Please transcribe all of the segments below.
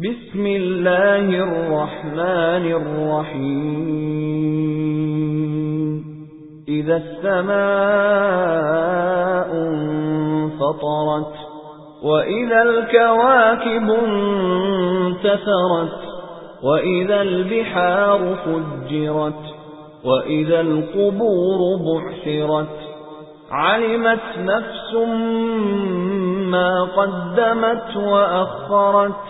بسم الله الرحمن الرحيم. إذا السماء انفطرت وإذا الكواكب انتثرت وإذا البحار فجرت وإذا القبور بعثرت علمت نفس ما قدمت وأخرت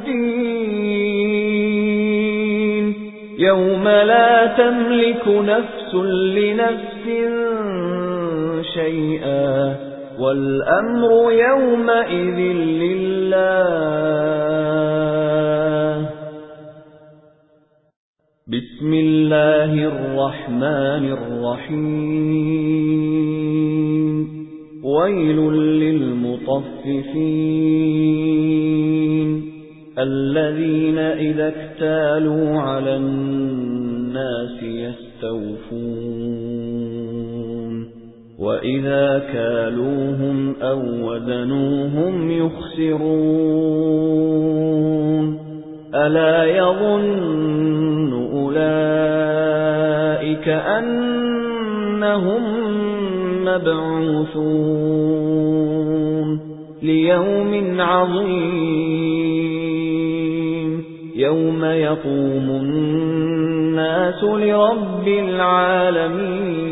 يوم لا تملك نفس لنفس شيئا والأمر يومئذ لله. بسم الله الرحمن الرحيم. ويل للمطففين. الذين إذا اكتالوا على الناس يستوفون وإذا كالوهم أو وزنوهم يخسرون ألا يظن أولئك أنهم مبعوثون ليوم عظيم يوم يقوم الناس لرب العالمين